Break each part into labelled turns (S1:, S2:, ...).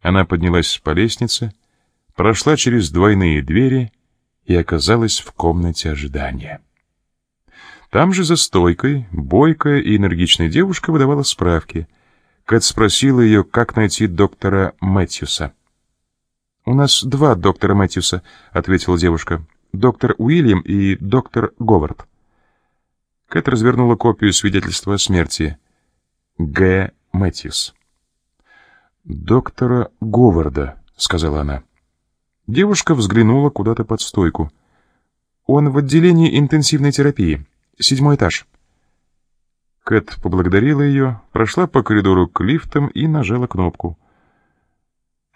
S1: Она поднялась по лестнице, прошла через двойные двери и оказалась в комнате ожидания. Там же за стойкой бойкая и энергичная девушка выдавала справки. Кэт спросила ее, как найти доктора Мэтьюса. «У нас два доктора Мэтьюса», — ответила девушка. «Доктор Уильям и доктор Говард». Кэт развернула копию свидетельства о смерти. Г. Мэтьюс. «Доктора Говарда», — сказала она. Девушка взглянула куда-то под стойку. «Он в отделении интенсивной терапии. Седьмой этаж». Кэт поблагодарила ее, прошла по коридору к лифтам и нажала кнопку.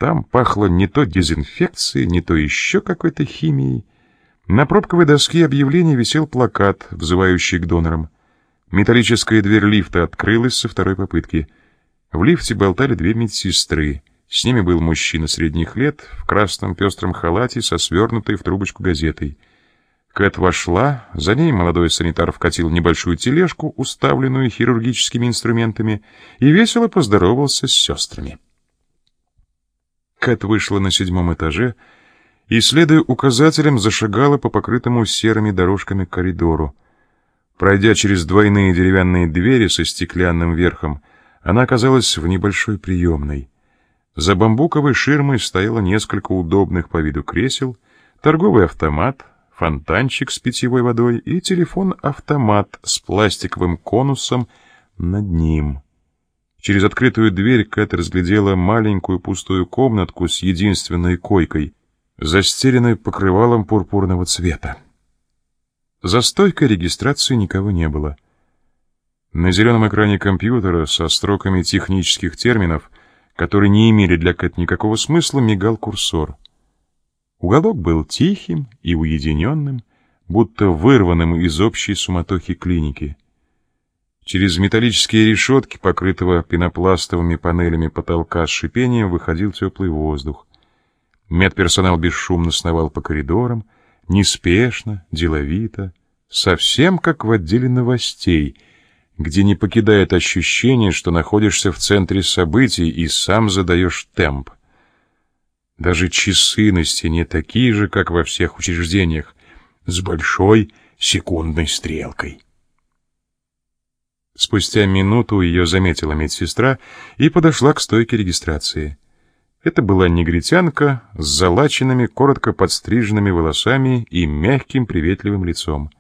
S1: Там пахло не то дезинфекцией, не то еще какой-то химией. На пробковой доске объявлений висел плакат, взывающий к донорам. Металлическая дверь лифта открылась со второй попытки. В лифте болтали две медсестры. С ними был мужчина средних лет в красном пестром халате со свернутой в трубочку газетой. Кэт вошла, за ней молодой санитар вкатил небольшую тележку, уставленную хирургическими инструментами, и весело поздоровался с сестрами. Кэт вышла на седьмом этаже и, следуя указателям, зашагала по покрытому серыми дорожками коридору. Пройдя через двойные деревянные двери со стеклянным верхом, она оказалась в небольшой приемной. За бамбуковой ширмой стояло несколько удобных по виду кресел, торговый автомат, фонтанчик с питьевой водой и телефон-автомат с пластиковым конусом над ним. Через открытую дверь Кэт разглядела маленькую пустую комнатку с единственной койкой, застеленной покрывалом пурпурного цвета. За стойкой регистрации никого не было. На зеленом экране компьютера со строками технических терминов, которые не имели для Кэт никакого смысла, мигал курсор. Уголок был тихим и уединенным, будто вырванным из общей суматохи клиники. Через металлические решетки, покрытого пенопластовыми панелями потолка с шипением, выходил теплый воздух. Медперсонал бесшумно сновал по коридорам, неспешно, деловито, совсем как в отделе новостей, где не покидает ощущение, что находишься в центре событий и сам задаешь темп. Даже часы на стене такие же, как во всех учреждениях, с большой секундной стрелкой. Спустя минуту ее заметила медсестра и подошла к стойке регистрации. Это была негритянка с залаченными, коротко подстриженными волосами и мягким приветливым лицом.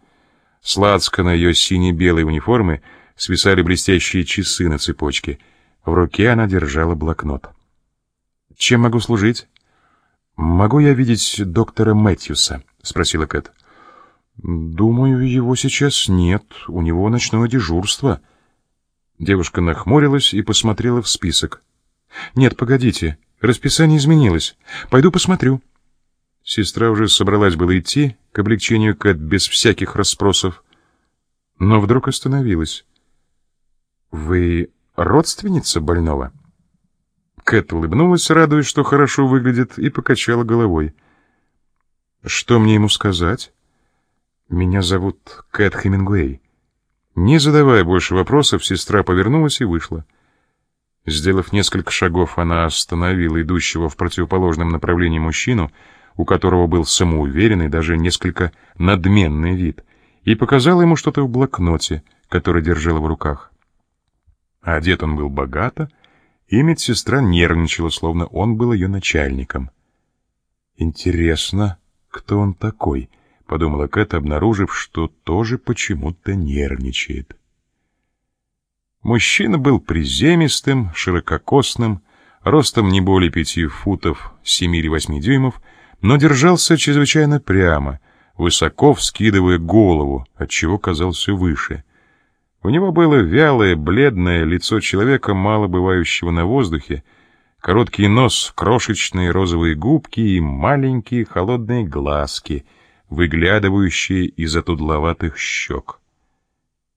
S1: Сладко на ее сине-белой униформы свисали блестящие часы на цепочке. В руке она держала блокнот. «Чем могу служить?» «Могу я видеть доктора Мэтьюса?» — спросила Кэт. «Думаю, его сейчас нет. У него ночное дежурство». Девушка нахмурилась и посмотрела в список. «Нет, погодите. Расписание изменилось. Пойду посмотрю». Сестра уже собралась было идти к облегчению Кэт без всяких расспросов, но вдруг остановилась. «Вы родственница больного?» Кэт улыбнулась, радуясь, что хорошо выглядит, и покачала головой. «Что мне ему сказать?» «Меня зовут Кэт Хемингуэй». Не задавая больше вопросов, сестра повернулась и вышла. Сделав несколько шагов, она остановила идущего в противоположном направлении мужчину, у которого был самоуверенный, даже несколько надменный вид, и показала ему что-то в блокноте, который держала в руках. Одет он был богато, и медсестра нервничала, словно он был ее начальником. «Интересно, кто он такой?» — подумала Кэт, обнаружив, что тоже почему-то нервничает. Мужчина был приземистым, ширококосным, ростом не более пяти футов, семи или восьми дюймов, но держался чрезвычайно прямо, высоко вскидывая голову, отчего казался выше — у него было вялое, бледное лицо человека, мало бывающего на воздухе, короткий нос, крошечные розовые губки и маленькие холодные глазки, выглядывающие из-за тудловатых щек.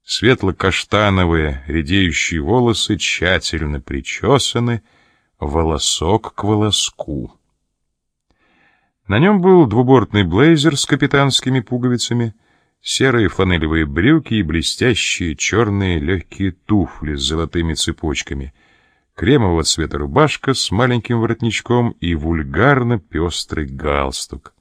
S1: Светло-каштановые, редеющие волосы тщательно причесаны, волосок к волоску. На нем был двубортный блейзер с капитанскими пуговицами — серые фланелевые брюки и блестящие черные легкие туфли с золотыми цепочками, кремового цвета рубашка с маленьким воротничком и вульгарно пестрый галстук.